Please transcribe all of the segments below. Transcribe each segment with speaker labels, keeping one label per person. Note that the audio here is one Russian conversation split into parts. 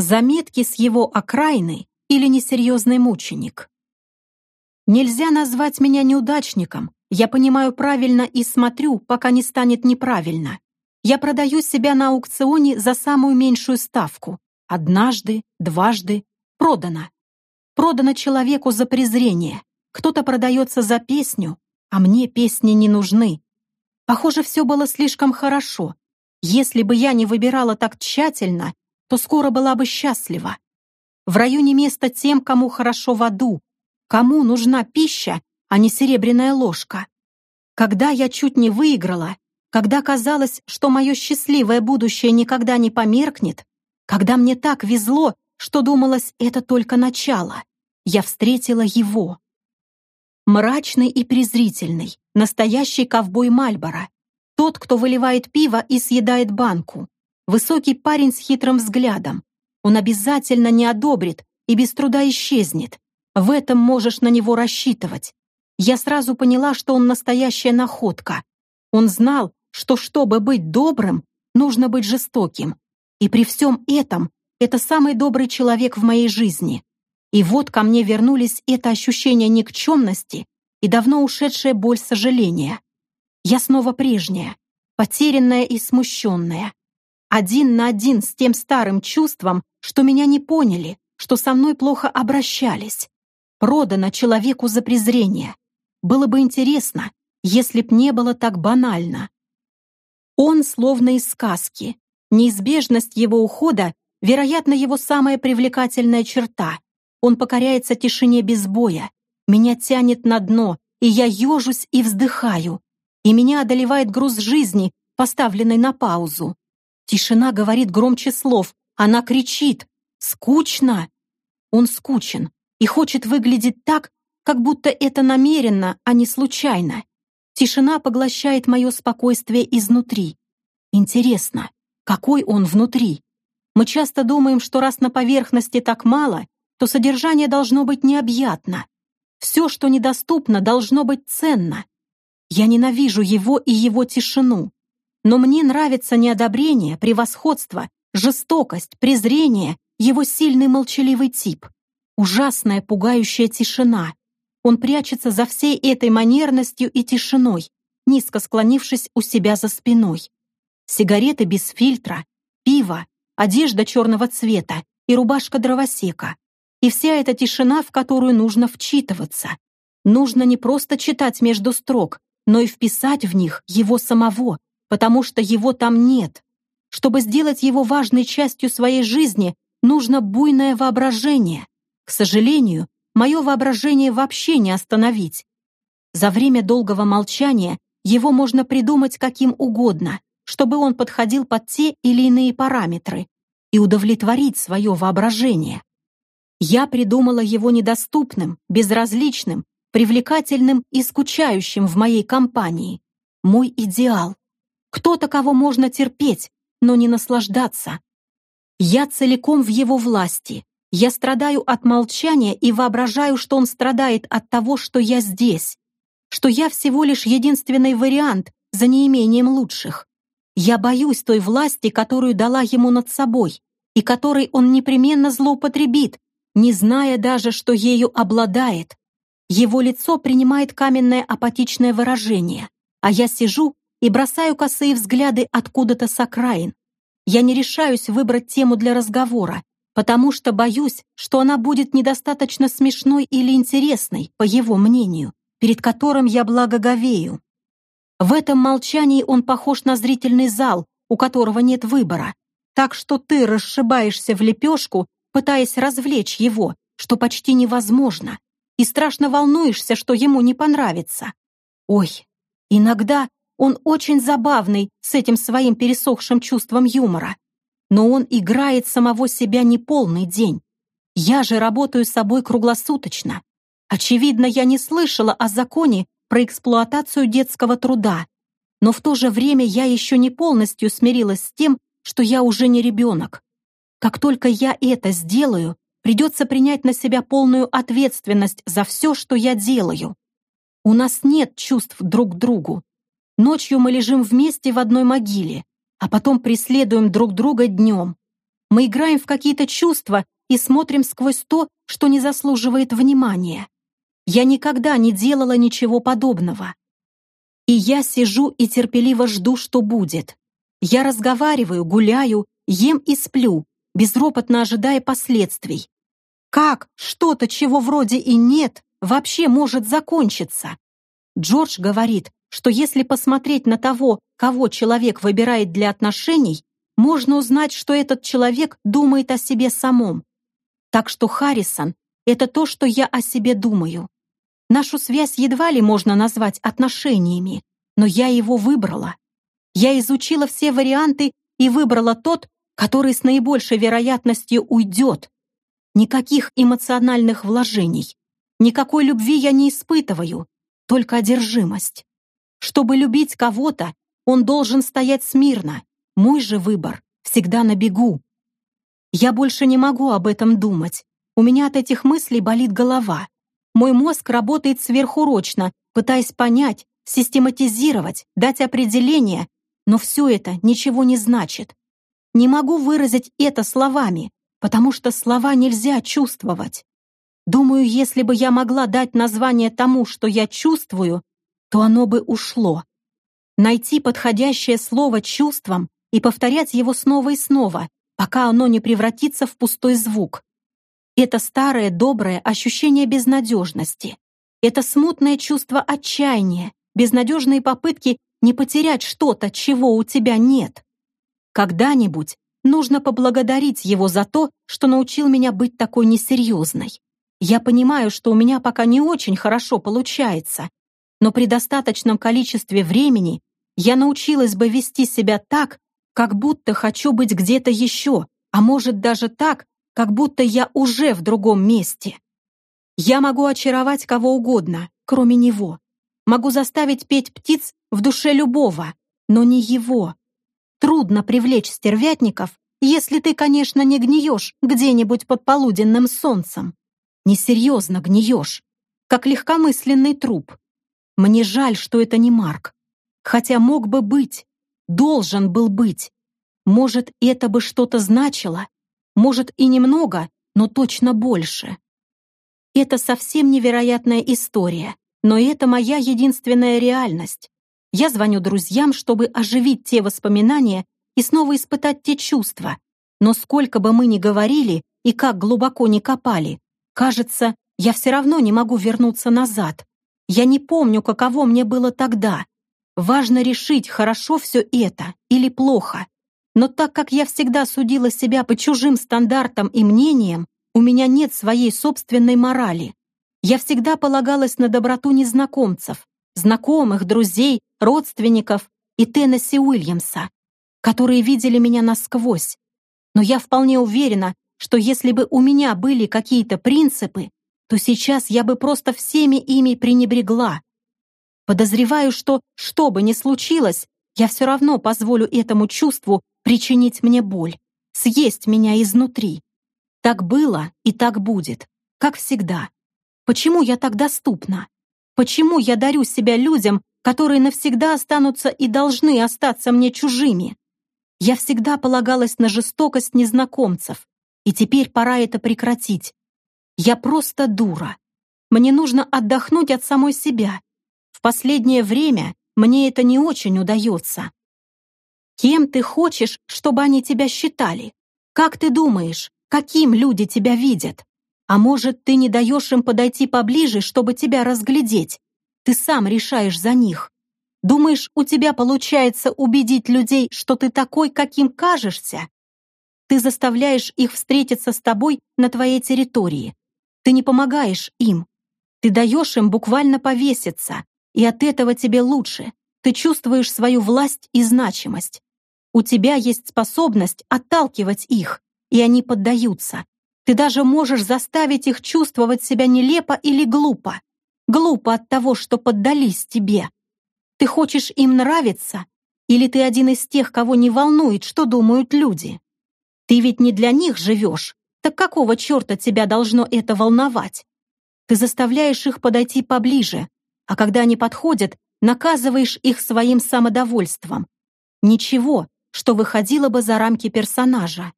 Speaker 1: Заметки с его окраины или несерьезный мученик? Нельзя назвать меня неудачником. Я понимаю правильно и смотрю, пока не станет неправильно. Я продаю себя на аукционе за самую меньшую ставку. Однажды, дважды. Продано. Продано человеку за презрение. Кто-то продается за песню, а мне песни не нужны. Похоже, все было слишком хорошо. Если бы я не выбирала так тщательно, то скоро была бы счастлива. В районе места тем, кому хорошо в аду, кому нужна пища, а не серебряная ложка. Когда я чуть не выиграла, когда казалось, что мое счастливое будущее никогда не померкнет, когда мне так везло, что думалось, это только начало, я встретила его. Мрачный и презрительный, настоящий ковбой Мальбора. Тот, кто выливает пиво и съедает банку. Высокий парень с хитрым взглядом. Он обязательно не одобрит и без труда исчезнет. В этом можешь на него рассчитывать. Я сразу поняла, что он настоящая находка. Он знал, что чтобы быть добрым, нужно быть жестоким. И при всем этом, это самый добрый человек в моей жизни. И вот ко мне вернулись это ощущение никчемности и давно ушедшая боль сожаления. Я снова прежняя, потерянная и смущенная. Один на один с тем старым чувством, что меня не поняли, что со мной плохо обращались. Продано человеку за презрение. Было бы интересно, если б не было так банально. Он словно из сказки. Неизбежность его ухода, вероятно, его самая привлекательная черта. Он покоряется тишине без боя. Меня тянет на дно, и я ежусь и вздыхаю. И меня одолевает груз жизни, поставленный на паузу. Тишина говорит громче слов. Она кричит. «Скучно!» Он скучен и хочет выглядеть так, как будто это намеренно, а не случайно. Тишина поглощает мое спокойствие изнутри. Интересно, какой он внутри? Мы часто думаем, что раз на поверхности так мало, то содержание должно быть необъятно. Все, что недоступно, должно быть ценно. Я ненавижу его и его тишину. Но мне нравится неодобрение, превосходство, жестокость, презрение, его сильный молчаливый тип. Ужасная пугающая тишина. Он прячется за всей этой манерностью и тишиной, низко склонившись у себя за спиной. Сигареты без фильтра, пиво, одежда черного цвета и рубашка дровосека. И вся эта тишина, в которую нужно вчитываться. Нужно не просто читать между строк, но и вписать в них его самого, потому что его там нет. Чтобы сделать его важной частью своей жизни, нужно буйное воображение. К сожалению, мое воображение вообще не остановить. За время долгого молчания его можно придумать каким угодно, чтобы он подходил под те или иные параметры и удовлетворить свое воображение. Я придумала его недоступным, безразличным, привлекательным и скучающим в моей компании. Мой идеал. Кто-то, кого можно терпеть, но не наслаждаться. Я целиком в его власти. Я страдаю от молчания и воображаю, что он страдает от того, что я здесь. Что я всего лишь единственный вариант за неимением лучших. Я боюсь той власти, которую дала ему над собой, и которой он непременно злоупотребит, не зная даже, что ею обладает. Его лицо принимает каменное апатичное выражение, а я сижу и бросаю косые взгляды откуда-то с окраин. Я не решаюсь выбрать тему для разговора, потому что боюсь, что она будет недостаточно смешной или интересной, по его мнению, перед которым я благоговею. В этом молчании он похож на зрительный зал, у которого нет выбора, так что ты расшибаешься в лепешку пытаясь развлечь его, что почти невозможно, и страшно волнуешься, что ему не понравится. Ой, иногда он очень забавный с этим своим пересохшим чувством юмора, но он играет самого себя не полный день. Я же работаю с собой круглосуточно. Очевидно, я не слышала о законе про эксплуатацию детского труда, но в то же время я еще не полностью смирилась с тем, что я уже не ребенок. Как только я это сделаю, придется принять на себя полную ответственность за все, что я делаю. У нас нет чувств друг к другу. Ночью мы лежим вместе в одной могиле, а потом преследуем друг друга днем. Мы играем в какие-то чувства и смотрим сквозь то, что не заслуживает внимания. Я никогда не делала ничего подобного. И я сижу и терпеливо жду, что будет. Я разговариваю, гуляю, ем и сплю, безропотно ожидая последствий. Как что-то, чего вроде и нет, вообще может закончиться? Джордж говорит, что если посмотреть на того, кого человек выбирает для отношений, можно узнать, что этот человек думает о себе самом. Так что Харрисон — это то, что я о себе думаю. Нашу связь едва ли можно назвать отношениями, но я его выбрала. Я изучила все варианты и выбрала тот, который с наибольшей вероятностью уйдет. Никаких эмоциональных вложений, никакой любви я не испытываю, только одержимость. Чтобы любить кого-то, он должен стоять смирно. Мой же выбор всегда на бегу. Я больше не могу об этом думать. У меня от этих мыслей болит голова. Мой мозг работает сверхурочно, пытаясь понять, систематизировать, дать определение, но все это ничего не значит. Не могу выразить это словами, потому что слова нельзя чувствовать. Думаю, если бы я могла дать название тому, что я чувствую, то оно бы ушло. Найти подходящее слово чувством и повторять его снова и снова, пока оно не превратится в пустой звук. Это старое доброе ощущение безнадежности. Это смутное чувство отчаяния, безнадежные попытки не потерять что-то, чего у тебя нет. Когда-нибудь нужно поблагодарить его за то, что научил меня быть такой несерьезной. Я понимаю, что у меня пока не очень хорошо получается, но при достаточном количестве времени я научилась бы вести себя так, как будто хочу быть где-то еще, а может даже так, как будто я уже в другом месте. Я могу очаровать кого угодно, кроме него. Могу заставить петь птиц в душе любого, но не его. Трудно привлечь стервятников, если ты, конечно, не гниешь где-нибудь под полуденным солнцем. Несерьезно гниешь, как легкомысленный труп. Мне жаль, что это не Марк. Хотя мог бы быть, должен был быть. Может, это бы что-то значило. Может, и немного, но точно больше. Это совсем невероятная история, но это моя единственная реальность. Я звоню друзьям, чтобы оживить те воспоминания и снова испытать те чувства. Но сколько бы мы ни говорили и как глубоко ни копали, кажется, я все равно не могу вернуться назад. Я не помню, каково мне было тогда. Важно решить, хорошо все это или плохо. Но так как я всегда судила себя по чужим стандартам и мнениям, у меня нет своей собственной морали. Я всегда полагалась на доброту незнакомцев, знакомых, друзей, родственников и Теннесси Уильямса, которые видели меня насквозь. Но я вполне уверена, что если бы у меня были какие-то принципы, то сейчас я бы просто всеми ими пренебрегла. Подозреваю, что, что бы ни случилось, я все равно позволю этому чувству причинить мне боль, съесть меня изнутри. Так было и так будет, как всегда. Почему я так доступна? Почему я дарю себя людям, которые навсегда останутся и должны остаться мне чужими? Я всегда полагалась на жестокость незнакомцев, и теперь пора это прекратить. Я просто дура. Мне нужно отдохнуть от самой себя. В последнее время мне это не очень удается. Кем ты хочешь, чтобы они тебя считали? Как ты думаешь, каким люди тебя видят? А может, ты не даешь им подойти поближе, чтобы тебя разглядеть? Ты сам решаешь за них. Думаешь, у тебя получается убедить людей, что ты такой, каким кажешься? Ты заставляешь их встретиться с тобой на твоей территории. Ты не помогаешь им. Ты даешь им буквально повеситься, и от этого тебе лучше. Ты чувствуешь свою власть и значимость. У тебя есть способность отталкивать их, и они поддаются. Ты даже можешь заставить их чувствовать себя нелепо или глупо. Глупо от того, что поддались тебе. Ты хочешь им нравиться? Или ты один из тех, кого не волнует, что думают люди? Ты ведь не для них живешь, так какого черта тебя должно это волновать? Ты заставляешь их подойти поближе, а когда они подходят, наказываешь их своим самодовольством. Ничего, что выходило бы за рамки персонажа.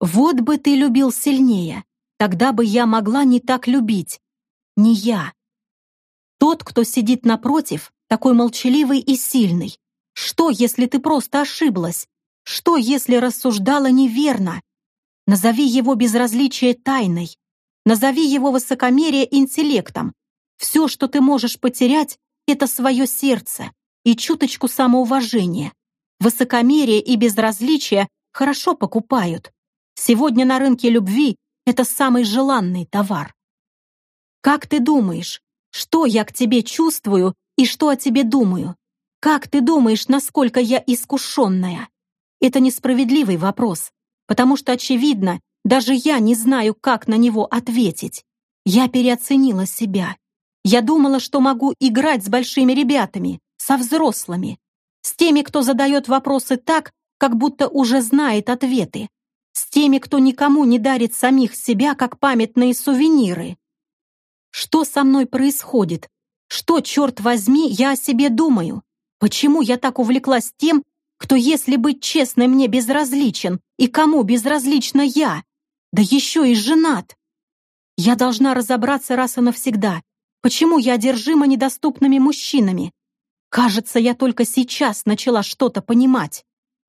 Speaker 1: Вот бы ты любил сильнее, тогда бы я могла не так любить. Не я. Тот, кто сидит напротив, такой молчаливый и сильный. Что, если ты просто ошиблась? Что, если рассуждала неверно? Назови его безразличие тайной. Назови его высокомерие интеллектом. Все, что ты можешь потерять, это свое сердце и чуточку самоуважения. Высокомерие и безразличие хорошо покупают. Сегодня на рынке любви это самый желанный товар. Как ты думаешь, что я к тебе чувствую и что о тебе думаю? Как ты думаешь, насколько я искушенная? Это несправедливый вопрос, потому что, очевидно, даже я не знаю, как на него ответить. Я переоценила себя. Я думала, что могу играть с большими ребятами, со взрослыми, с теми, кто задает вопросы так, как будто уже знает ответы, с теми, кто никому не дарит самих себя, как памятные сувениры. Что со мной происходит? Что, черт возьми, я о себе думаю? Почему я так увлеклась тем, кто, если быть честной, мне безразличен, и кому безразлична я? Да еще и женат. Я должна разобраться раз и навсегда, почему я одержима недоступными мужчинами. Кажется, я только сейчас начала что-то понимать.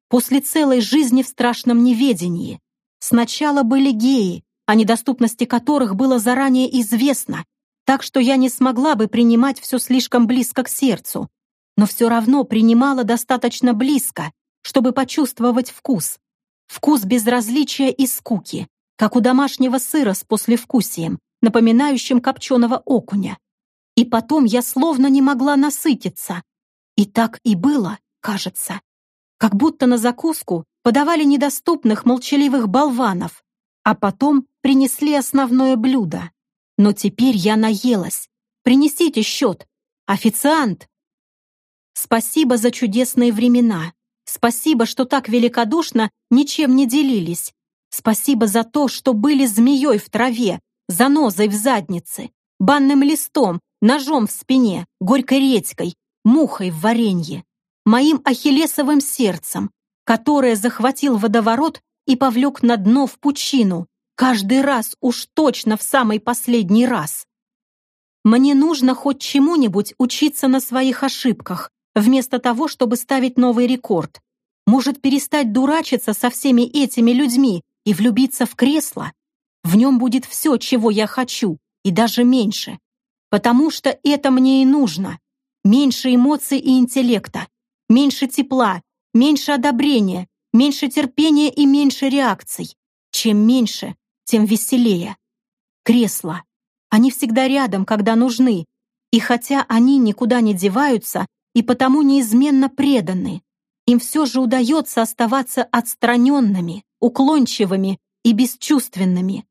Speaker 1: После целой жизни в страшном неведении. Сначала были геи, о недоступности которых было заранее известно, так что я не смогла бы принимать все слишком близко к сердцу но все равно принимала достаточно близко, чтобы почувствовать вкус. Вкус безразличия и скуки, как у домашнего сыра с послевкусием, напоминающим копченого окуня. И потом я словно не могла насытиться. И так и было, кажется. Как будто на закуску подавали недоступных молчаливых болванов, а потом принесли основное блюдо. Но теперь я наелась. Принесите счет. Официант, Спасибо за чудесные времена. Спасибо, что так великодушно ничем не делились. Спасибо за то, что были змеей в траве, занозой в заднице, банным листом, ножом в спине, горькой редькой, мухой в варенье, моим ахиллесовым сердцем, которое захватил водоворот и повлек на дно в пучину, каждый раз уж точно в самый последний раз. Мне нужно хоть чему-нибудь учиться на своих ошибках, вместо того, чтобы ставить новый рекорд. Может перестать дурачиться со всеми этими людьми и влюбиться в кресло? В нем будет все, чего я хочу, и даже меньше. Потому что это мне и нужно. Меньше эмоций и интеллекта, меньше тепла, меньше одобрения, меньше терпения и меньше реакций. Чем меньше, тем веселее. Кресла. Они всегда рядом, когда нужны. И хотя они никуда не деваются, и потому неизменно преданы. Им все же удается оставаться отстраненными, уклончивыми и бесчувственными,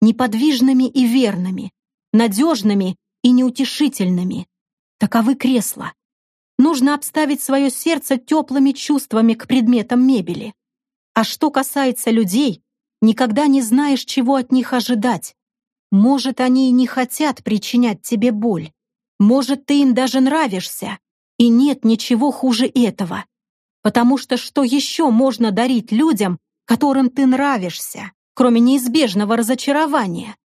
Speaker 1: неподвижными и верными, надежными и неутешительными. Таковы кресла. Нужно обставить свое сердце теплыми чувствами к предметам мебели. А что касается людей, никогда не знаешь, чего от них ожидать. Может, они и не хотят причинять тебе боль. Может, ты им даже нравишься, и нет ничего хуже этого. Потому что что еще можно дарить людям, которым ты нравишься, кроме неизбежного разочарования?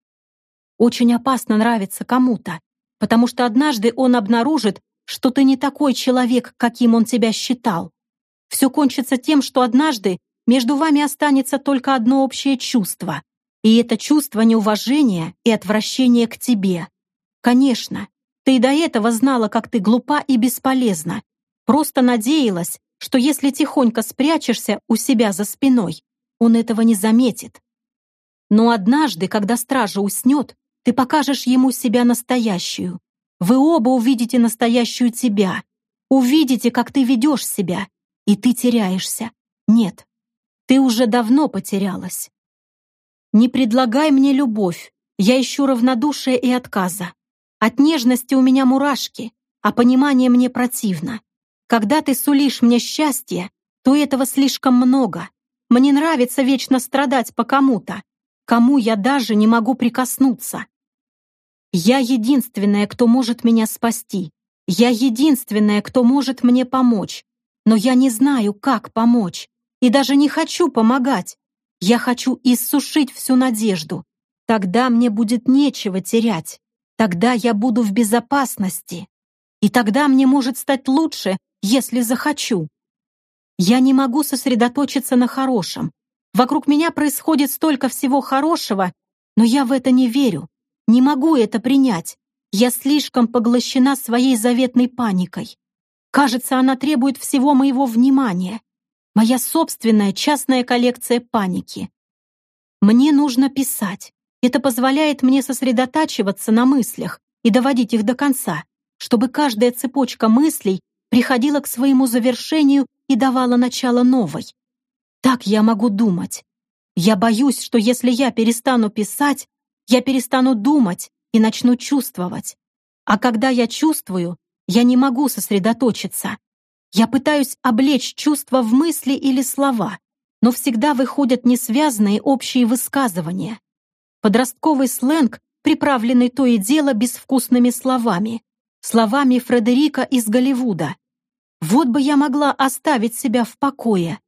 Speaker 1: Очень опасно нравиться кому-то, потому что однажды он обнаружит, что ты не такой человек, каким он тебя считал. Все кончится тем, что однажды между вами останется только одно общее чувство, и это чувство неуважения и отвращения к тебе. Конечно, ты и до этого знала, как ты глупа и бесполезна. Просто надеялась, что если тихонько спрячешься у себя за спиной, он этого не заметит. Но однажды, когда стража уснет, ты покажешь ему себя настоящую. Вы оба увидите настоящую тебя. Увидите, как ты ведешь себя. И ты теряешься. Нет, ты уже давно потерялась. Не предлагай мне любовь. Я ищу равнодушие и отказа. От нежности у меня мурашки, а понимание мне противно. Когда ты сулишь мне счастье, то этого слишком много. Мне нравится вечно страдать по кому-то, кому я даже не могу прикоснуться. Я единственная, кто может меня спасти. Я единственная, кто может мне помочь. Но я не знаю, как помочь. И даже не хочу помогать. Я хочу иссушить всю надежду. Тогда мне будет нечего терять. Тогда я буду в безопасности. И тогда мне может стать лучше, если захочу. Я не могу сосредоточиться на хорошем. Вокруг меня происходит столько всего хорошего, но я в это не верю. Не могу это принять. Я слишком поглощена своей заветной паникой. Кажется, она требует всего моего внимания. Моя собственная частная коллекция паники. Мне нужно писать. Это позволяет мне сосредотачиваться на мыслях и доводить их до конца, чтобы каждая цепочка мыслей приходила к своему завершению и давала начало новой. Так я могу думать. Я боюсь, что если я перестану писать, я перестану думать и начну чувствовать. А когда я чувствую, я не могу сосредоточиться. Я пытаюсь облечь чувства в мысли или слова, но всегда выходят несвязанные общие высказывания. Подростковый сленг, приправленный то и дело безвкусными словами, словами Фредерика из Голливуда. Вот бы я могла оставить себя в покое.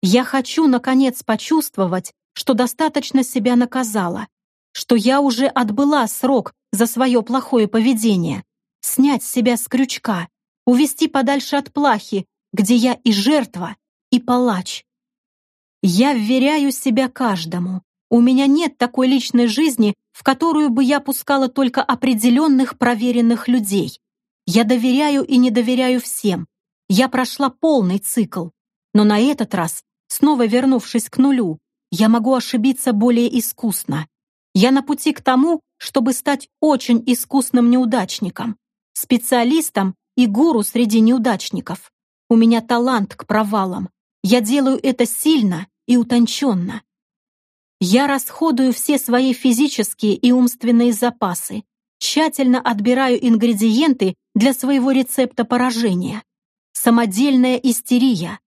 Speaker 1: Я хочу, наконец, почувствовать, что достаточно себя наказала, что я уже отбыла срок за свое плохое поведение, снять себя с крючка, увести подальше от плахи, где я и жертва, и палач. Я вверяю себя каждому. У меня нет такой личной жизни, в которую бы я пускала только определенных проверенных людей. Я доверяю и не доверяю всем. Я прошла полный цикл. Но на этот раз, снова вернувшись к нулю, я могу ошибиться более искусно. Я на пути к тому, чтобы стать очень искусным неудачником, специалистом и гуру среди неудачников. У меня талант к провалам. Я делаю это сильно и утонченно. Я расходую все свои физические и умственные запасы, тщательно отбираю ингредиенты для своего рецепта поражения. Самодельная истерия.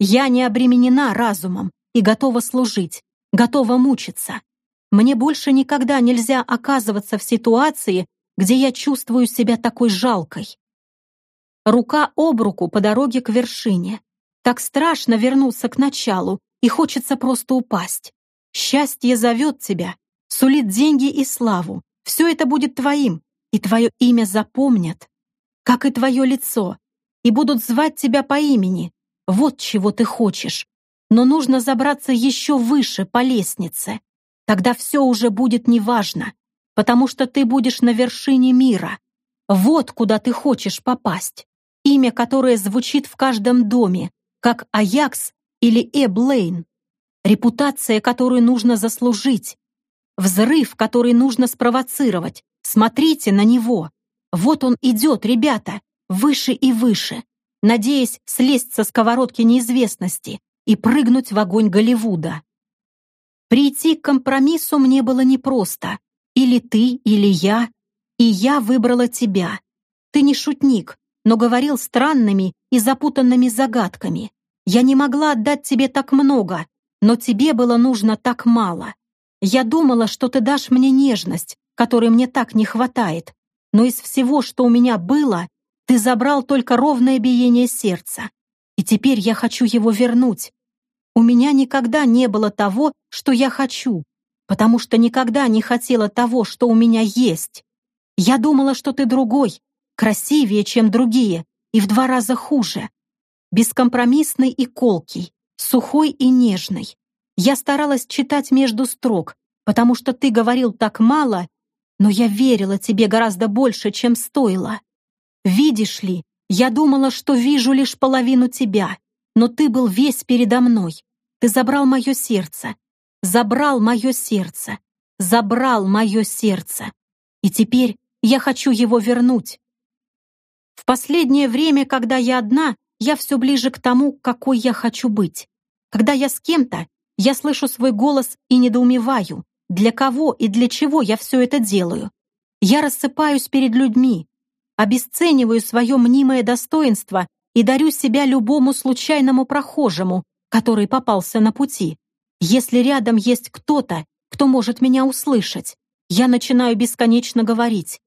Speaker 1: Я не обременена разумом и готова служить, готова мучиться. Мне больше никогда нельзя оказываться в ситуации, где я чувствую себя такой жалкой. Рука об руку по дороге к вершине. Так страшно вернуться к началу, и хочется просто упасть. Счастье зовет тебя, сулит деньги и славу. Все это будет твоим, и твое имя запомнят, как и твое лицо, и будут звать тебя по имени. Вот чего ты хочешь. Но нужно забраться еще выше по лестнице. Тогда все уже будет неважно, потому что ты будешь на вершине мира. Вот куда ты хочешь попасть. Имя, которое звучит в каждом доме, как Аякс или Эблейн. Репутация, которую нужно заслужить. Взрыв, который нужно спровоцировать. Смотрите на него. Вот он идет, ребята, выше и выше, надеясь слезть со сковородки неизвестности и прыгнуть в огонь Голливуда. Прийти к компромиссу мне было непросто. Или ты, или я. И я выбрала тебя. Ты не шутник, но говорил странными и запутанными загадками. Я не могла отдать тебе так много, но тебе было нужно так мало. Я думала, что ты дашь мне нежность, которой мне так не хватает, но из всего, что у меня было, ты забрал только ровное биение сердца. И теперь я хочу его вернуть, у меня никогда не было того, что я хочу, потому что никогда не хотела того, что у меня есть. Я думала, что ты другой, красивее, чем другие, и в два раза хуже. Бескомпромиссный и колкий, сухой и нежный. Я старалась читать между строк, потому что ты говорил так мало, но я верила тебе гораздо больше, чем стоило. Видишь ли, я думала, что вижу лишь половину тебя, но ты был весь передо мной. Ты забрал мое сердце, забрал мое сердце, забрал мое сердце. И теперь я хочу его вернуть. В последнее время, когда я одна, я все ближе к тому, какой я хочу быть. Когда я с кем-то, я слышу свой голос и недоумеваю, для кого и для чего я все это делаю. Я рассыпаюсь перед людьми, обесцениваю свое мнимое достоинство и дарю себя любому случайному прохожему, который попался на пути. Если рядом есть кто-то, кто может меня услышать, я начинаю бесконечно говорить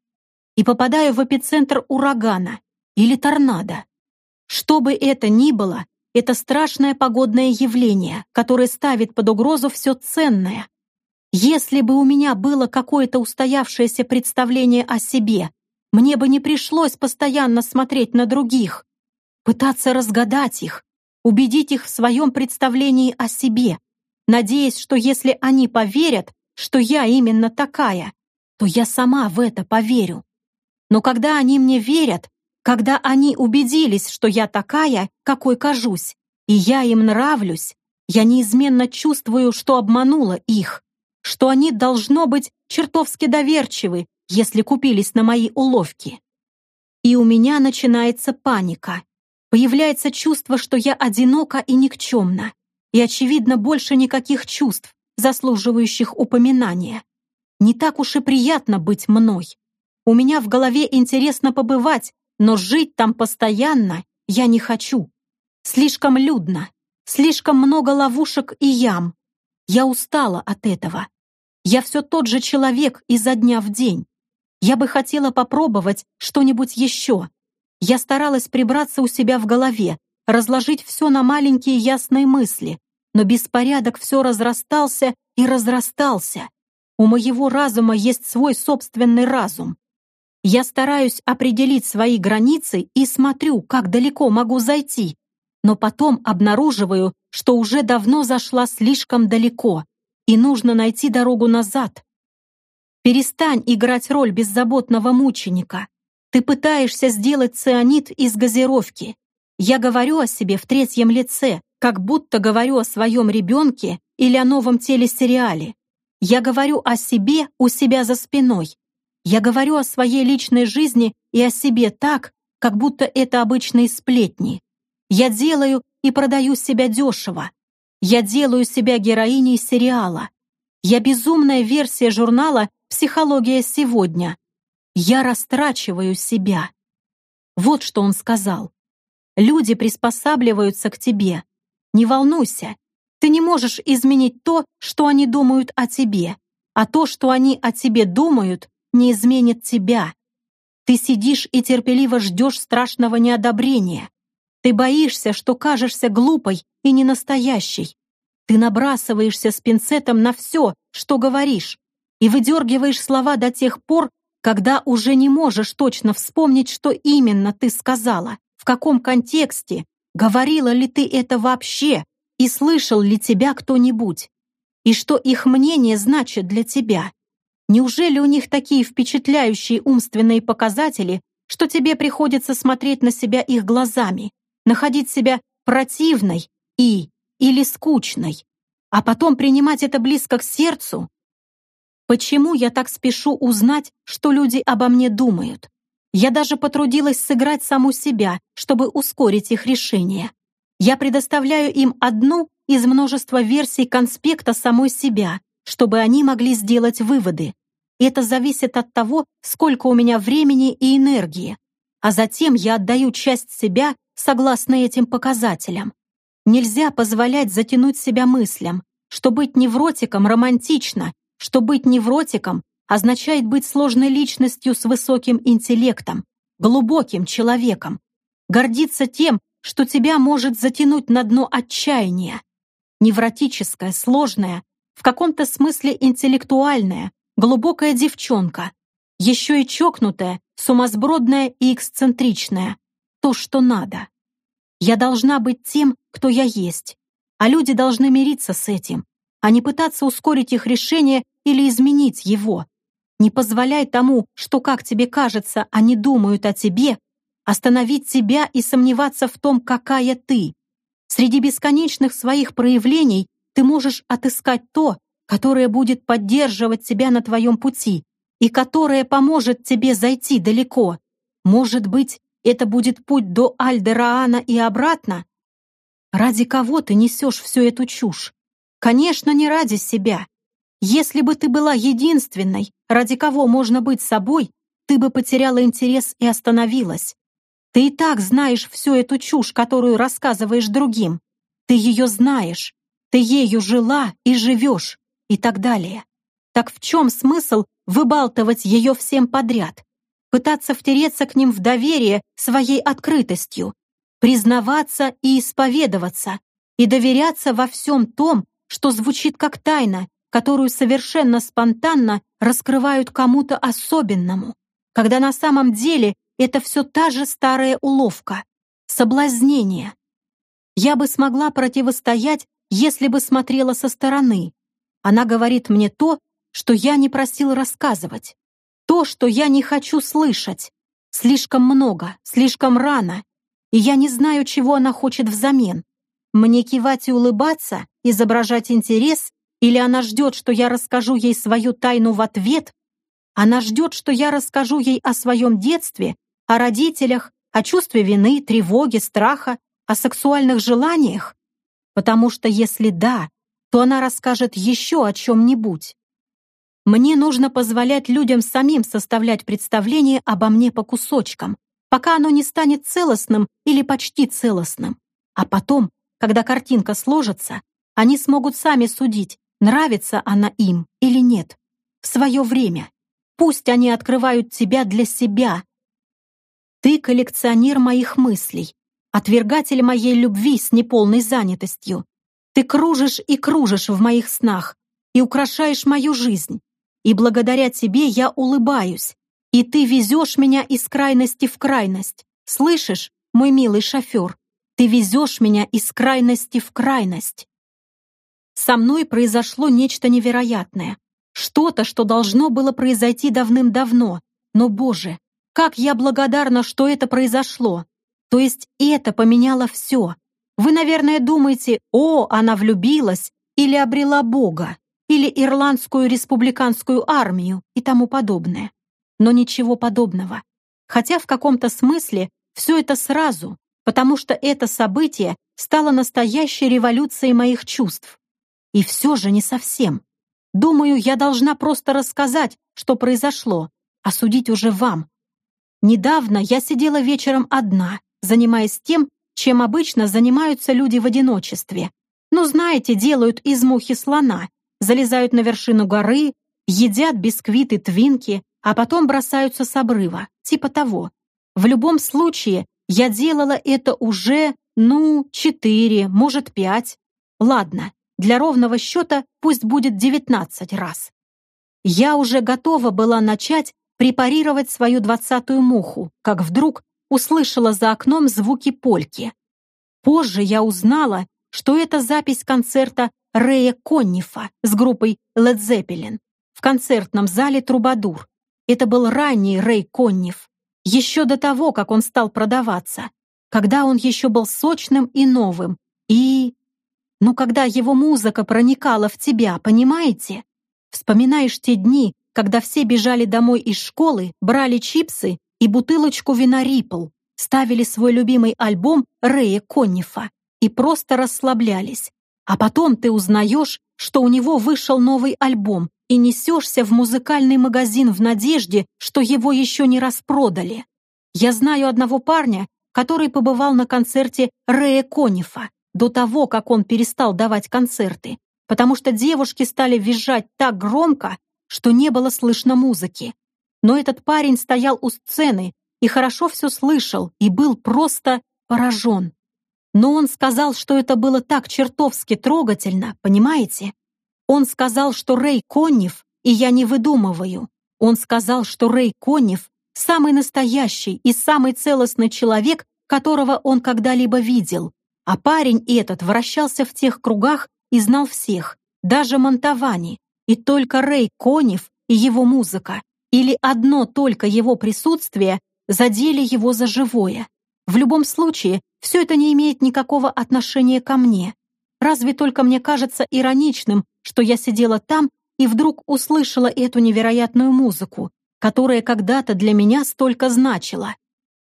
Speaker 1: и попадаю в эпицентр урагана или торнадо. Что бы это ни было, это страшное погодное явление, которое ставит под угрозу все ценное. Если бы у меня было какое-то устоявшееся представление о себе, мне бы не пришлось постоянно смотреть на других, пытаться разгадать их, убедить их в своем представлении о себе, надеясь, что если они поверят, что я именно такая, то я сама в это поверю. Но когда они мне верят, когда они убедились, что я такая, какой кажусь, и я им нравлюсь, я неизменно чувствую, что обманула их, что они, должно быть, чертовски доверчивы, если купились на мои уловки. И у меня начинается паника. Появляется чувство, что я одинока и никчемна, и, очевидно, больше никаких чувств, заслуживающих упоминания. Не так уж и приятно быть мной. У меня в голове интересно побывать, но жить там постоянно я не хочу. Слишком людно, слишком много ловушек и ям. Я устала от этого. Я все тот же человек изо дня в день. Я бы хотела попробовать что-нибудь еще. Я старалась прибраться у себя в голове, разложить все на маленькие ясные мысли, но беспорядок все разрастался и разрастался. У моего разума есть свой собственный разум. Я стараюсь определить свои границы и смотрю, как далеко могу зайти, но потом обнаруживаю, что уже давно зашла слишком далеко, и нужно найти дорогу назад. Перестань играть роль беззаботного мученика. Ты пытаешься сделать цианид из газировки. Я говорю о себе в третьем лице, как будто говорю о своем ребенке или о новом телесериале. Я говорю о себе у себя за спиной. Я говорю о своей личной жизни и о себе так, как будто это обычные сплетни. Я делаю и продаю себя дешево. Я делаю себя героиней сериала. Я безумная версия журнала «Психология сегодня». Я растрачиваю себя. Вот что он сказал. Люди приспосабливаются к тебе. Не волнуйся. Ты не можешь изменить то, что они думают о тебе. А то, что они о тебе думают, не изменит тебя. Ты сидишь и терпеливо ждешь страшного неодобрения. Ты боишься, что кажешься глупой и ненастоящей. Ты набрасываешься с пинцетом на все, что говоришь, и выдергиваешь слова до тех пор, когда уже не можешь точно вспомнить, что именно ты сказала, в каком контексте, говорила ли ты это вообще, и слышал ли тебя кто-нибудь, и что их мнение значит для тебя. Неужели у них такие впечатляющие умственные показатели, что тебе приходится смотреть на себя их глазами, находить себя противной и или скучной, а потом принимать это близко к сердцу? Почему я так спешу узнать, что люди обо мне думают? Я даже потрудилась сыграть саму себя, чтобы ускорить их решение. Я предоставляю им одну из множества версий конспекта самой себя, чтобы они могли сделать выводы. Это зависит от того, сколько у меня времени и энергии. А затем я отдаю часть себя согласно этим показателям. Нельзя позволять затянуть себя мыслям, что быть невротиком романтично, что быть невротиком означает быть сложной личностью с высоким интеллектом, глубоким человеком, гордиться тем, что тебя может затянуть на дно отчаяния. Невротическая, сложная, в каком-то смысле интеллектуальная, глубокая девчонка, еще и чокнутая, сумасбродная и эксцентричная. То, что надо. Я должна быть тем, кто я есть, а люди должны мириться с этим, а не пытаться ускорить их решение или изменить его. Не позволяй тому, что, как тебе кажется, они думают о тебе, остановить тебя и сомневаться в том, какая ты. Среди бесконечных своих проявлений ты можешь отыскать то, которое будет поддерживать тебя на твоем пути и которое поможет тебе зайти далеко. Может быть, это будет путь до Альдераана и обратно? Ради кого ты несешь всю эту чушь? Конечно, не ради себя. Если бы ты была единственной, ради кого можно быть собой, ты бы потеряла интерес и остановилась. Ты и так знаешь всю эту чушь, которую рассказываешь другим. Ты ее знаешь, ты ею жила и живешь, и так далее. Так в чем смысл выбалтывать ее всем подряд? пытаться втереться к ним в доверие своей открытостью. признаваться и исповедоваться, и доверяться во всем том, что звучит как тайна, которую совершенно спонтанно раскрывают кому-то особенному, когда на самом деле это все та же старая уловка — соблазнение. Я бы смогла противостоять, если бы смотрела со стороны. Она говорит мне то, что я не просил рассказывать, то, что я не хочу слышать. Слишком много, слишком рано, и я не знаю, чего она хочет взамен. Мне кивать и улыбаться, изображать интерес, или она ждет, что я расскажу ей свою тайну в ответ? Она ждет, что я расскажу ей о своем детстве, о родителях, о чувстве вины, тревоги, страха, о сексуальных желаниях? Потому что если да, то она расскажет еще о чем-нибудь. Мне нужно позволять людям самим составлять представление обо мне по кусочкам, пока оно не станет целостным или почти целостным. А потом, когда картинка сложится, они смогут сами судить, нравится она им или нет. В свое время. Пусть они открывают тебя для себя. Ты коллекционер моих мыслей, отвергатель моей любви с неполной занятостью. Ты кружишь и кружишь в моих снах и украшаешь мою жизнь. И благодаря тебе я улыбаюсь. И ты везешь меня из крайности в крайность. Слышишь, мой милый шофер? Ты везешь меня из крайности в крайность. Со мной произошло нечто невероятное. Что-то, что должно было произойти давным-давно. Но, Боже, как я благодарна, что это произошло. То есть это поменяло все. Вы, наверное, думаете, о, она влюбилась или обрела Бога, или Ирландскую республиканскую армию и тому подобное. Но ничего подобного. Хотя в каком-то смысле все это сразу, потому что это событие стало настоящей революцией моих чувств. И все же не совсем. Думаю, я должна просто рассказать, что произошло, а судить уже вам. Недавно я сидела вечером одна, занимаясь тем, чем обычно занимаются люди в одиночестве. Ну, знаете, делают из мухи слона, залезают на вершину горы, едят бисквиты, твинки, а потом бросаются с обрыва, типа того. В любом случае, я делала это уже, ну, четыре, может, пять. Ладно, для ровного счета пусть будет девятнадцать раз. Я уже готова была начать препарировать свою двадцатую муху, как вдруг услышала за окном звуки польки. Позже я узнала, что это запись концерта Рэя Коннифа с группой Led Zeppelin в концертном зале «Трубадур». Это был ранний Рэй Конниф, еще до того, как он стал продаваться, когда он еще был сочным и новым, и... Ну, когда его музыка проникала в тебя, понимаете? Вспоминаешь те дни, когда все бежали домой из школы, брали чипсы и бутылочку вина Рипл, ставили свой любимый альбом Рэя Коннифа и просто расслаблялись. А потом ты узнаешь, что у него вышел новый альбом, и несешься в музыкальный магазин в надежде, что его еще не распродали. Я знаю одного парня, который побывал на концерте Рэя Коннифа до того, как он перестал давать концерты, потому что девушки стали визжать так громко, что не было слышно музыки. Но этот парень стоял у сцены и хорошо все слышал и был просто поражен. Но он сказал, что это было так чертовски трогательно, понимаете? Он сказал, что Рэй Коннив, и я не выдумываю, он сказал, что Рэй Коннив — самый настоящий и самый целостный человек, которого он когда-либо видел. А парень этот вращался в тех кругах и знал всех, даже Монтавани. И только Рэй Коннив и его музыка или одно только его присутствие задели его за живое. В любом случае, все это не имеет никакого отношения ко мне. Разве только мне кажется ироничным, что я сидела там и вдруг услышала эту невероятную музыку, которая когда-то для меня столько значила.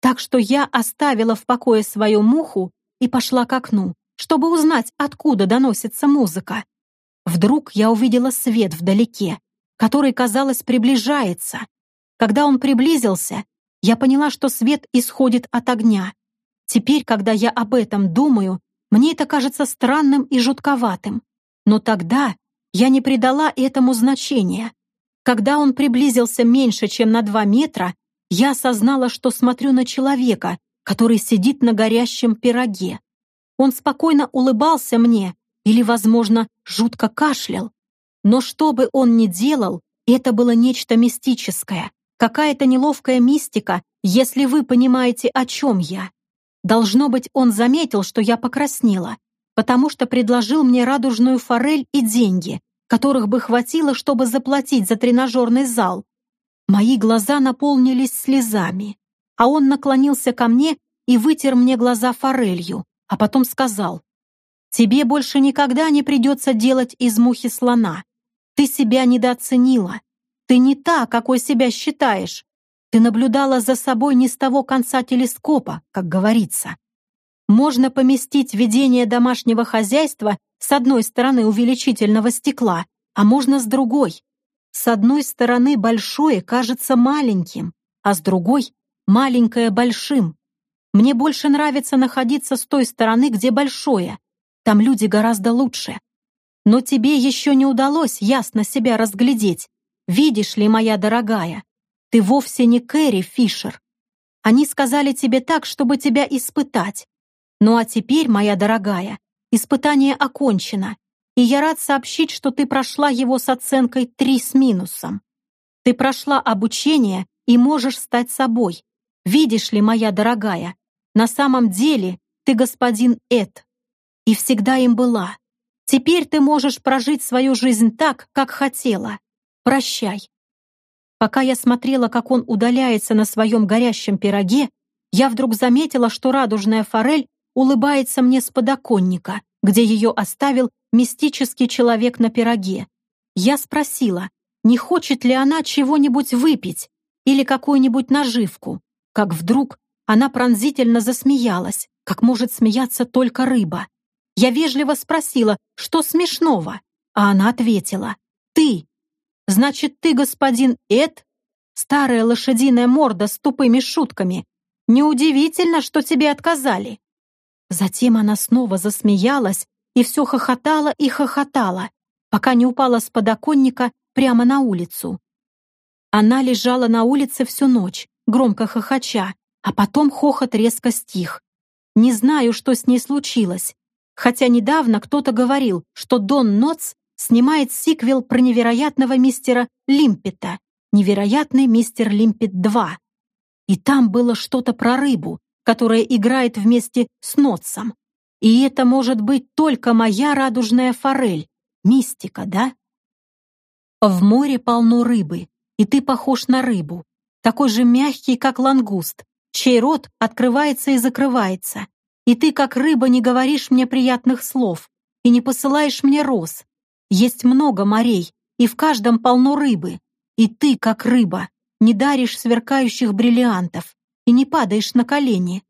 Speaker 1: Так что я оставила в покое свою муху и пошла к окну, чтобы узнать, откуда доносится музыка. Вдруг я увидела свет вдалеке, который, казалось, приближается. Когда он приблизился, я поняла, что свет исходит от огня. Теперь, когда я об этом думаю, мне это кажется странным и жутковатым. Но тогда я не придала этому значения. Когда он приблизился меньше, чем на два метра, я осознала, что смотрю на человека, который сидит на горящем пироге. Он спокойно улыбался мне или, возможно, жутко кашлял. Но что бы он ни делал, это было нечто мистическое, какая-то неловкая мистика, если вы понимаете, о чем я. Должно быть, он заметил, что я покраснела, потому что предложил мне радужную форель и деньги, которых бы хватило, чтобы заплатить за тренажерный зал. Мои глаза наполнились слезами, а он наклонился ко мне и вытер мне глаза форелью, а потом сказал, «Тебе больше никогда не придется делать из мухи слона. Ты себя недооценила. Ты не та, какой себя считаешь. Ты наблюдала за собой не с того конца телескопа, как говорится. Можно поместить ведение домашнего хозяйства с одной стороны увеличительного стекла, а можно с другой. С одной стороны большое кажется маленьким, а с другой — маленькое большим. Мне больше нравится находиться с той стороны, где большое. Там люди гораздо лучше. Но тебе еще не удалось ясно себя разглядеть. Видишь ли, моя дорогая, ты вовсе не Кэрри Фишер. Они сказали тебе так, чтобы тебя испытать. Ну а теперь, моя дорогая, испытание окончено, и я рад сообщить, что ты прошла его с оценкой 3 с минусом. Ты прошла обучение и можешь стать собой. Видишь ли, моя дорогая, на самом деле ты господин Эд. И всегда им была. Теперь ты можешь прожить свою жизнь так, как хотела. Прощай. Пока я смотрела, как он удаляется на своем горящем пироге, я вдруг заметила, что радужная форель улыбается мне с подоконника, где ее оставил мистический человек на пироге. Я спросила, не хочет ли она чего-нибудь выпить или какую-нибудь наживку, как вдруг она пронзительно засмеялась, как может смеяться только рыба. Я вежливо спросила, что смешного, а она ответила, «Ты! Значит, ты господин Эд? Старая лошадиная морда с тупыми шутками. Неудивительно, что тебе отказали». Затем она снова засмеялась и все хохотала и хохотала, пока не упала с подоконника прямо на улицу. Она лежала на улице всю ночь, громко хохоча, а потом хохот резко стих. Не знаю, что с ней случилось, хотя недавно кто-то говорил, что Дон Ноц снимает сиквел про невероятного мистера Лимпета «Невероятный мистер Лимпет 2». И там было что-то про рыбу, которая играет вместе с Нотсом. И это может быть только моя радужная форель. Мистика, да? В море полно рыбы, и ты похож на рыбу, такой же мягкий, как лангуст, чей рот открывается и закрывается. И ты, как рыба, не говоришь мне приятных слов и не посылаешь мне роз. Есть много морей, и в каждом полно рыбы. И ты, как рыба, не даришь сверкающих бриллиантов и не падаешь на колени.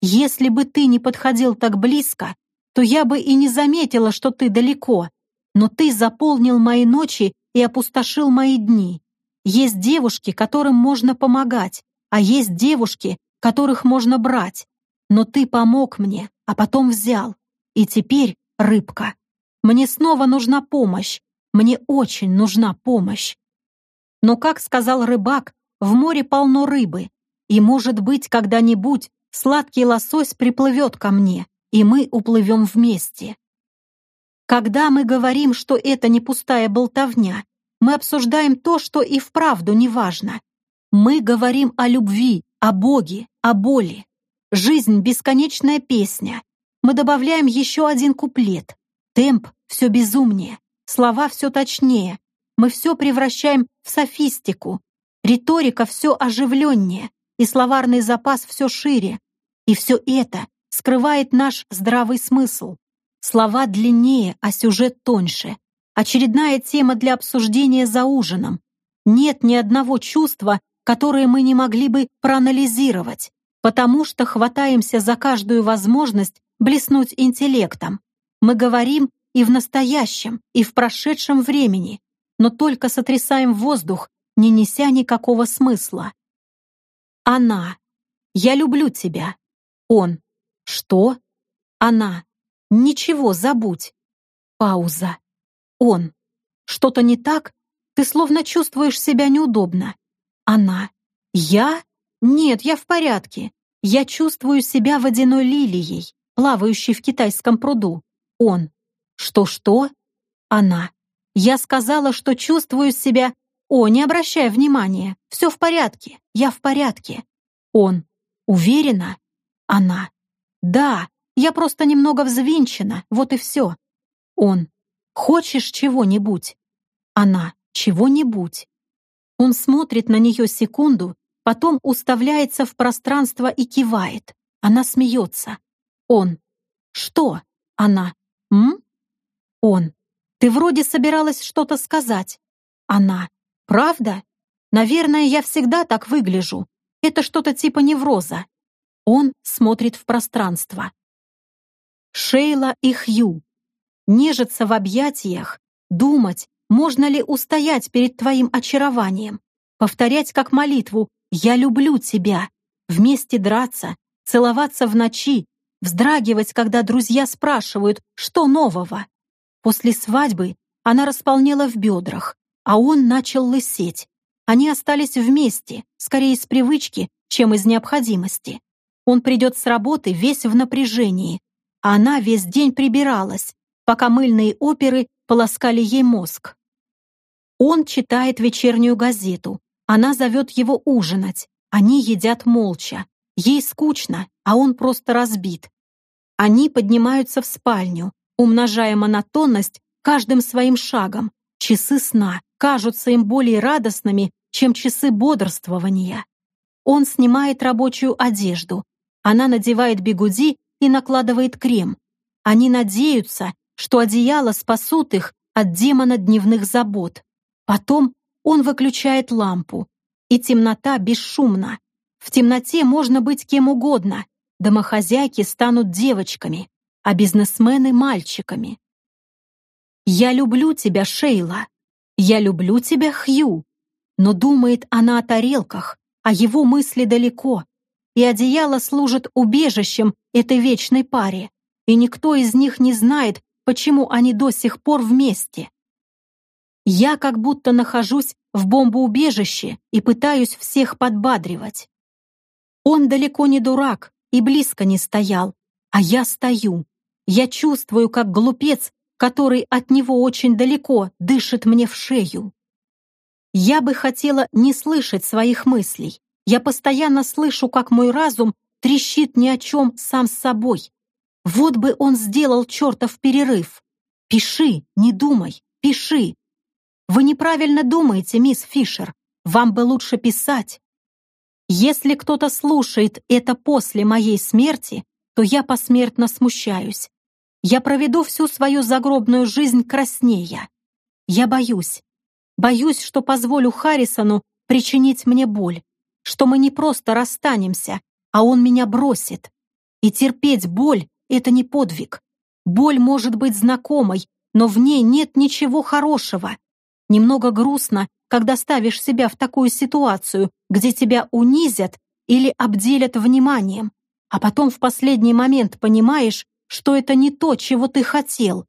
Speaker 1: Если бы ты не подходил так близко, то я бы и не заметила, что ты далеко. Но ты заполнил мои ночи и опустошил мои дни. Есть девушки, которым можно помогать, а есть девушки, которых можно брать. Но ты помог мне, а потом взял. И теперь, рыбка, мне снова нужна помощь. Мне очень нужна помощь. Но, как сказал рыбак, в море полно рыбы. И, может быть, когда-нибудь сладкий лосось приплывет ко мне, и мы уплывем вместе. Когда мы говорим, что это не пустая болтовня, мы обсуждаем то, что и вправду не важно. Мы говорим о любви, о Боге, о боли. Жизнь — бесконечная песня. Мы добавляем еще один куплет. Темп все безумнее, слова все точнее. Мы все превращаем в софистику. Риторика все оживленнее и словарный запас все шире. И все это скрывает наш здравый смысл. Слова длиннее, а сюжет тоньше. Очередная тема для обсуждения за ужином. Нет ни одного чувства, которое мы не могли бы проанализировать, потому что хватаемся за каждую возможность блеснуть интеллектом. Мы говорим и в настоящем, и в прошедшем времени, но только сотрясаем воздух, не неся никакого смысла. Она. Я люблю тебя. Он. Что? Она. Ничего, забудь. Пауза. Он. Что-то не так? Ты словно чувствуешь себя неудобно. Она. Я? Нет, я в порядке. Я чувствую себя водяной лилией, плавающей в китайском пруду. Он. Что-что? Она. Я сказала, что чувствую себя... О, не обращай внимания. Все в порядке. Я в порядке. Он. Уверена? Она. Да, я просто немного взвинчена, вот и все. Он. Хочешь чего-нибудь? Она. Чего-нибудь. Он смотрит на нее секунду, потом уставляется в пространство и кивает. Она смеется. Он. Что? Она. М? Он. Ты вроде собиралась что-то сказать. Она. Правда? Наверное, я всегда так выгляжу. Это что-то типа невроза. Он смотрит в пространство. Шейла и Хью. Нежиться в объятиях, думать, можно ли устоять перед твоим очарованием, повторять как молитву «Я люблю тебя», вместе драться, целоваться в ночи, вздрагивать, когда друзья спрашивают, что нового. После свадьбы она располнела в бедрах, а он начал лысеть. Они остались вместе, скорее из привычки, чем из необходимости. Он придет с работы весь в напряжении, а она весь день прибиралась, пока мыльные оперы полоскали ей мозг. Он читает вечернюю газету, она зовет его ужинать, они едят молча. Ей скучно, а он просто разбит. Они поднимаются в спальню, умножая монотонность каждым своим шагом. Часы сна кажутся им более радостными, чем часы бодрствования. Он снимает рабочую одежду. Она надевает бигуди и накладывает крем. Они надеются, что одеяло спасут их от демона дневных забот. Потом он выключает лампу, и темнота бесшумна. В темноте можно быть кем угодно. Домохозяйки станут девочками, а бизнесмены — мальчиками. «Я люблю тебя, Шейла. Я люблю тебя, Хью». Но думает она о тарелках, а его мысли далеко, и одеяло служит убежищем этой вечной паре, и никто из них не знает, почему они до сих пор вместе. Я как будто нахожусь в бомбоубежище и пытаюсь всех подбадривать. Он далеко не дурак и близко не стоял, а я стою. Я чувствую, как глупец, который от него очень далеко, дышит мне в шею. Я бы хотела не слышать своих мыслей, я постоянно слышу, как мой разум трещит ни о чем сам с собой. Вот бы он сделал чертов перерыв. Пиши, не думай, пиши. Вы неправильно думаете, мисс Фишер. Вам бы лучше писать. Если кто-то слушает это после моей смерти, то я посмертно смущаюсь. Я проведу всю свою загробную жизнь краснея. Я боюсь. Боюсь, что позволю Харрисону причинить мне боль что мы не просто расстанемся, а он меня бросит. И терпеть боль — это не подвиг. Боль может быть знакомой, но в ней нет ничего хорошего. Немного грустно, когда ставишь себя в такую ситуацию, где тебя унизят или обделят вниманием, а потом в последний момент понимаешь, что это не то, чего ты хотел.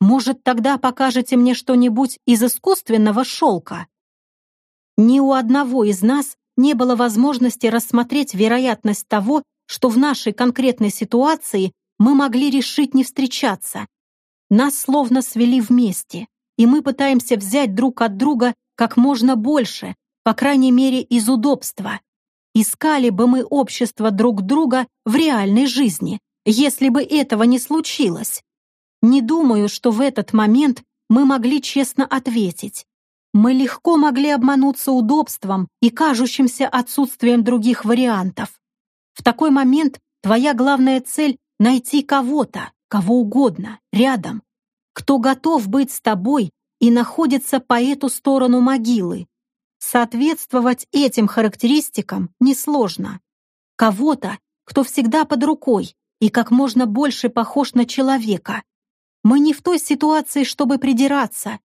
Speaker 1: Может, тогда покажете мне что-нибудь из искусственного шелка? Ни у одного из нас не было возможности рассмотреть вероятность того, что в нашей конкретной ситуации мы могли решить не встречаться. Нас словно свели вместе, и мы пытаемся взять друг от друга как можно больше, по крайней мере из удобства. Искали бы мы общество друг друга в реальной жизни, если бы этого не случилось. Не думаю, что в этот момент мы могли честно ответить. Мы легко могли обмануться удобством и кажущимся отсутствием других вариантов. В такой момент твоя главная цель — найти кого-то, кого угодно, рядом, кто готов быть с тобой и находится по эту сторону могилы. Соответствовать этим характеристикам несложно. Кого-то, кто всегда под рукой и как можно больше похож на человека. Мы не в той ситуации, чтобы придираться,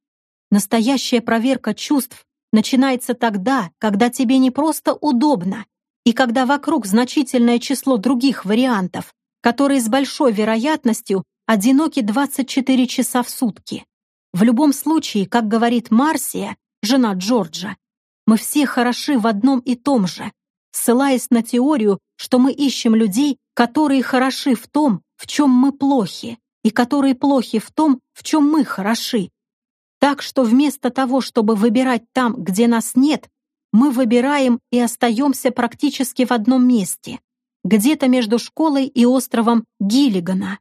Speaker 1: Настоящая проверка чувств начинается тогда, когда тебе не просто удобно, и когда вокруг значительное число других вариантов, которые с большой вероятностью одиноки 24 часа в сутки. В любом случае, как говорит Марсия, жена Джорджа, мы все хороши в одном и том же. ссылаясь на теорию, что мы ищем людей, которые хороши в том, в чем мы плохи, и которые плохи в том, в чем мы хороши. Так что вместо того, чтобы выбирать там, где нас нет, мы выбираем и остаемся практически в одном месте, где-то между школой и островом Гиллигана.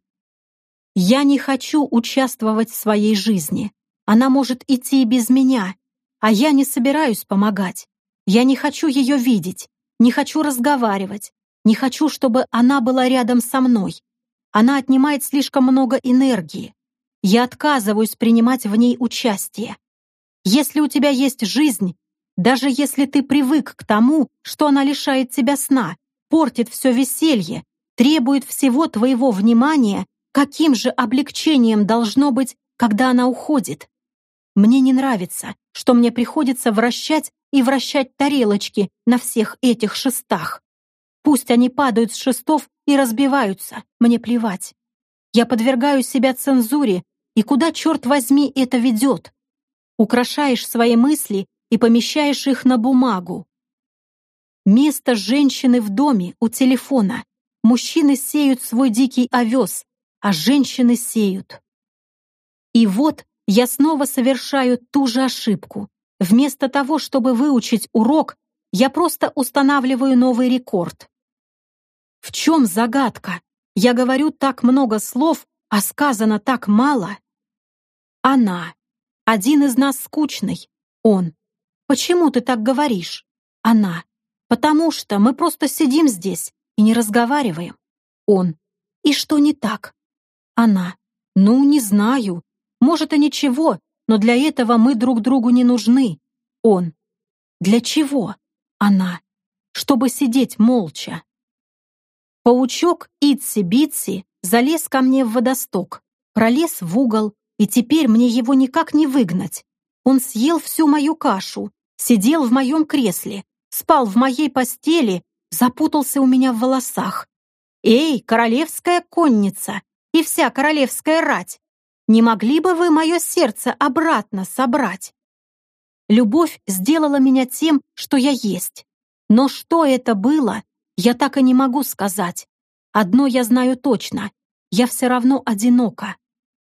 Speaker 1: Я не хочу участвовать в своей жизни. Она может идти и без меня, а я не собираюсь помогать. Я не хочу ее видеть, не хочу разговаривать, не хочу, чтобы она была рядом со мной. Она отнимает слишком много энергии. Я отказываюсь принимать в ней участие. Если у тебя есть жизнь, даже если ты привык к тому, что она лишает тебя сна, портит все веселье, требует всего твоего внимания, каким же облегчением должно быть, когда она уходит? Мне не нравится, что мне приходится вращать и вращать тарелочки на всех этих шестах. Пусть они падают с шестов и разбиваются, мне плевать. Я подвергаю себя цензуре, и куда, черт возьми, это ведет? Украшаешь свои мысли и помещаешь их на бумагу. Место женщины в доме у телефона. Мужчины сеют свой дикий овес, а женщины сеют. И вот я снова совершаю ту же ошибку. Вместо того, чтобы выучить урок, я просто устанавливаю новый рекорд. В чем загадка? Я говорю так много слов, а сказано так мало. Она. Один из нас скучный. Он. Почему ты так говоришь? Она. Потому что мы просто сидим здесь и не разговариваем. Он. И что не так? Она. Ну, не знаю. Может и ничего, но для этого мы друг другу не нужны. Он. Для чего? Она. Чтобы сидеть молча. Паучок Итси-Битси залез ко мне в водосток, пролез в угол, и теперь мне его никак не выгнать. Он съел всю мою кашу, сидел в моем кресле, спал в моей постели, запутался у меня в волосах. «Эй, королевская конница! И вся королевская рать, не могли бы вы мое сердце обратно собрать? Любовь сделала меня тем, что я есть. Но что это было, я так и не могу сказать. Одно я знаю точно, я все равно одинока.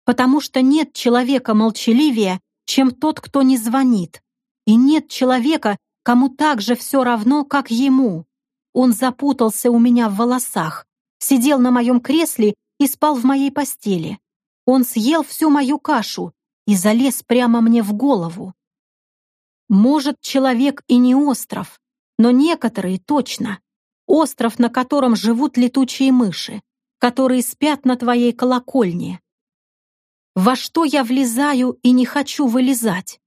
Speaker 1: Потому что нет человека молчаливее, чем тот, кто не звонит. И нет человека, кому так же все равно, как ему. Он запутался у меня в волосах, сидел на моем кресле и спал в моей постели. Он съел всю мою кашу и залез прямо мне в голову. Может, человек и не остров, но некоторые точно. Остров, на котором живут летучие мыши, которые спят на твоей колокольне. Во что я влезаю и не хочу вылезать?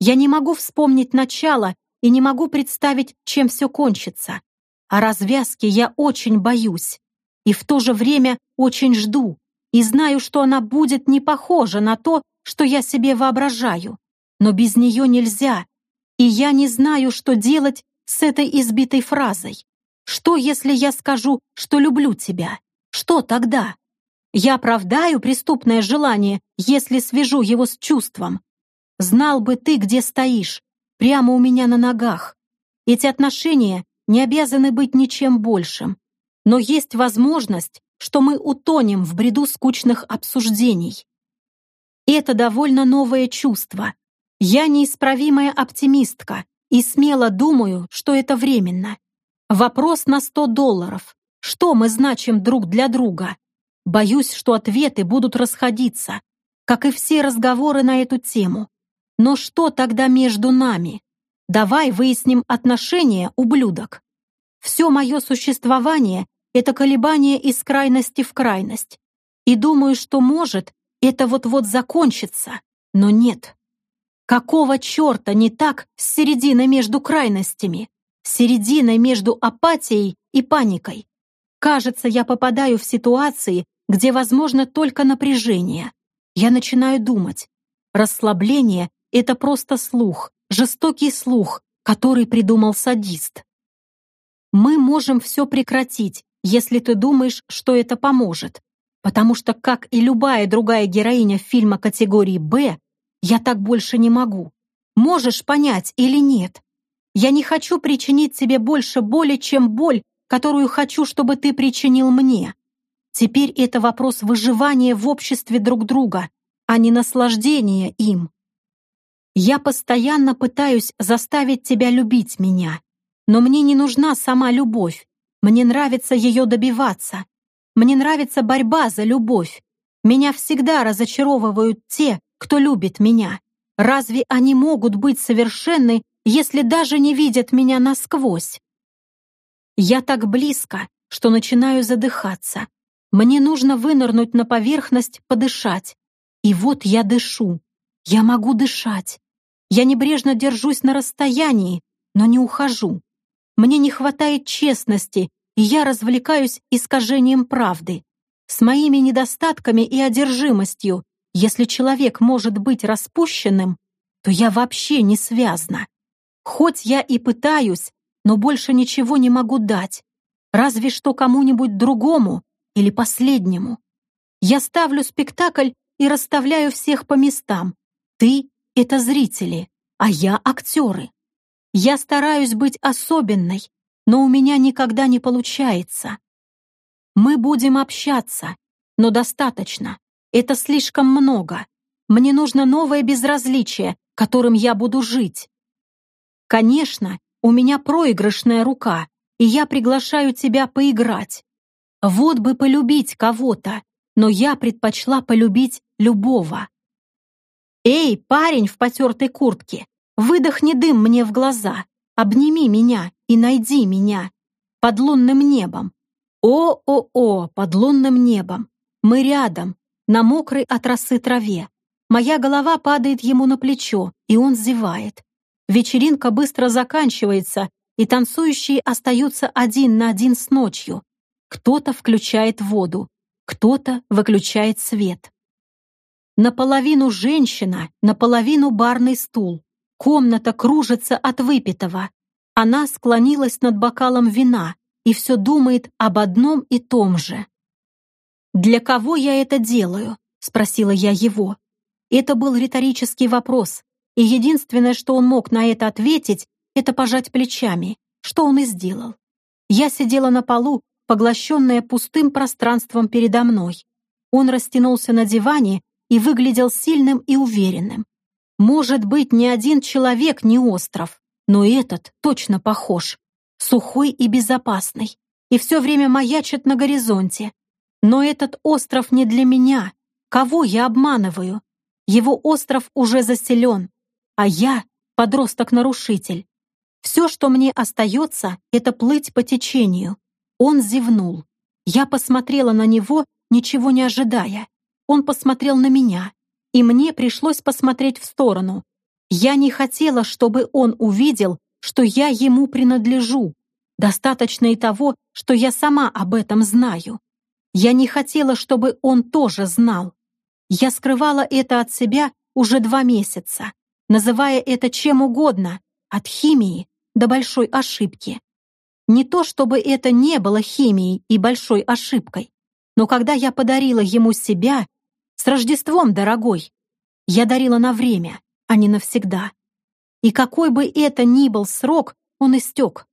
Speaker 1: Я не могу вспомнить начало и не могу представить, чем все кончится. А развязки я очень боюсь и в то же время очень жду и знаю, что она будет не похожа на то, что я себе воображаю. Но без нее нельзя, и я не знаю, что делать с этой избитой фразой. Что, если я скажу, что люблю тебя? Что тогда? Я оправдаю преступное желание, если свяжу его с чувством. Знал бы ты, где стоишь, прямо у меня на ногах. Эти отношения не обязаны быть ничем большим но есть возможность, что мы утонем в бреду скучных обсуждений. Это довольно новое чувство. Я неисправимая оптимистка и смело думаю, что это временно. Вопрос на 100 долларов. Что мы значим друг для друга? Боюсь, что ответы будут расходиться, как и все разговоры на эту тему. Но что тогда между нами? Давай выясним отношения, ублюдок. Все мое существование это колебание из крайности в крайность. И думаю, что может это вот-вот закончится, но нет. Какого черта не так с серединой между крайностями, серединой между апатией и паникой? Кажется, я попадаю в ситуации, где возможно только напряжение. Я начинаю думать. Расслабление — это просто слух, жестокий слух, который придумал садист. Мы можем все прекратить, если ты думаешь, что это поможет. Потому что, как и любая другая героиня фильма категории «Б», я так больше не могу. Можешь понять или нет? Я не хочу причинить тебе больше боли, чем боль, которую хочу, чтобы ты причинил мне. Теперь это вопрос выживания в обществе друг друга, а не наслаждения им. Я постоянно пытаюсь заставить тебя любить меня, но мне не нужна сама любовь. Мне нравится ее добиваться. Мне нравится борьба за любовь. Меня всегда разочаровывают те, кто любит меня. Разве они могут быть совершенны, если даже не видят меня насквозь? Я так близко, что начинаю задыхаться. Мне нужно вынырнуть на поверхность, подышать. И вот я дышу. Я могу дышать. Я небрежно держусь на расстоянии, но не ухожу. Мне не хватает честности, и я развлекаюсь искажением правды. С моими недостатками и одержимостью, если человек может быть распущенным, то я вообще не связана. Хоть я и пытаюсь, но больше ничего не могу дать, разве что кому-нибудь другому или последнему. Я ставлю спектакль и расставляю всех по местам. Ты — это зрители, а я — актеры. Я стараюсь быть особенной, но у меня никогда не получается. Мы будем общаться, но достаточно. Это слишком много. Мне нужно новое безразличие, которым я буду жить. Конечно, у меня проигрышная рука, и я приглашаю тебя поиграть. Вот бы полюбить кого-то, но я предпочла полюбить любого. Эй, парень в потертой куртке, выдохни дым мне в глаза, обними меня и найди меня под лунным небом. О-о-о, под лунным небом. Мы рядом, на мокрой от росы траве. Моя голова падает ему на плечо, и он зевает. Вечеринка быстро заканчивается, и танцующие остаются один на один с ночью. Кто-то включает воду, кто-то выключает свет. Наполовину женщина, наполовину барный стул. Комната кружится от выпитого. Она склонилась над бокалом вина и все думает об одном и том же. «Для кого я это делаю?» — спросила я его. Это был риторический вопрос, и единственное, что он мог на это ответить, это пожать плечами, что он и сделал. Я сидела на полу, поглощенная пустым пространством передо мной. Он растянулся на диване и выглядел сильным и уверенным. Может быть, ни один человек не остров, но этот точно похож. Сухой и безопасный. И все время маячит на горизонте. Но этот остров не для меня. Кого я обманываю? Его остров уже заселен, а я — подросток-нарушитель. Все, что мне остается, это плыть по течению. Он зевнул. Я посмотрела на него, ничего не ожидая. Он посмотрел на меня, и мне пришлось посмотреть в сторону. Я не хотела, чтобы он увидел, что я ему принадлежу. Достаточно и того, что я сама об этом знаю. Я не хотела, чтобы он тоже знал. Я скрывала это от себя уже два месяца, называя это чем угодно, от химии до большой ошибки. Не то чтобы это не было химией и большой ошибкой, но когда я подарила ему себя, с Рождеством, дорогой, я дарила на время, а не навсегда. И какой бы это ни был срок, он истек.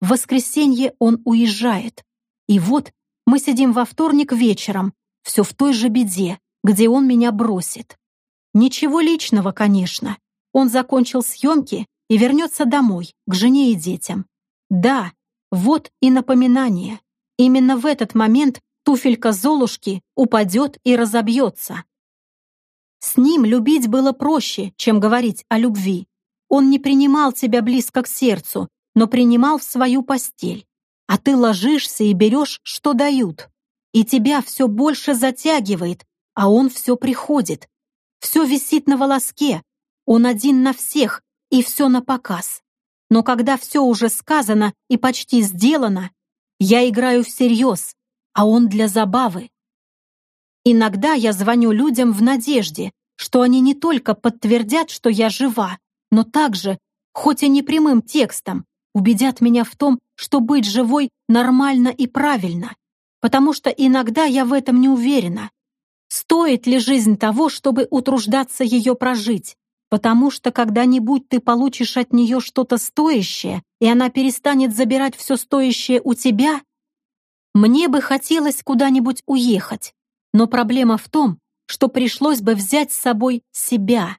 Speaker 1: В воскресенье он уезжает. И вот мы сидим во вторник вечером, все в той же беде, где он меня бросит. Ничего личного, конечно. Он закончил съемки и вернется домой, к жене и детям. Да, вот и напоминание. Именно в этот момент туфелька Золушки упадет и разобьется. С ним любить было проще, чем говорить о любви. Он не принимал тебя близко к сердцу, но принимал в свою постель а ты ложишься и берешь, что дают. И тебя все больше затягивает, а он все приходит. Все висит на волоске, он один на всех, и все на показ. Но когда все уже сказано и почти сделано, я играю всерьез, а он для забавы. Иногда я звоню людям в надежде, что они не только подтвердят, что я жива, но также, хоть и не прямым текстом, убедят меня в том, что быть живой нормально и правильно, потому что иногда я в этом не уверена. Стоит ли жизнь того, чтобы утруждаться ее прожить? потому что когда-нибудь ты получишь от нее что-то стоящее, и она перестанет забирать все стоящее у тебя? Мне бы хотелось куда-нибудь уехать, но проблема в том, что пришлось бы взять с собой себя.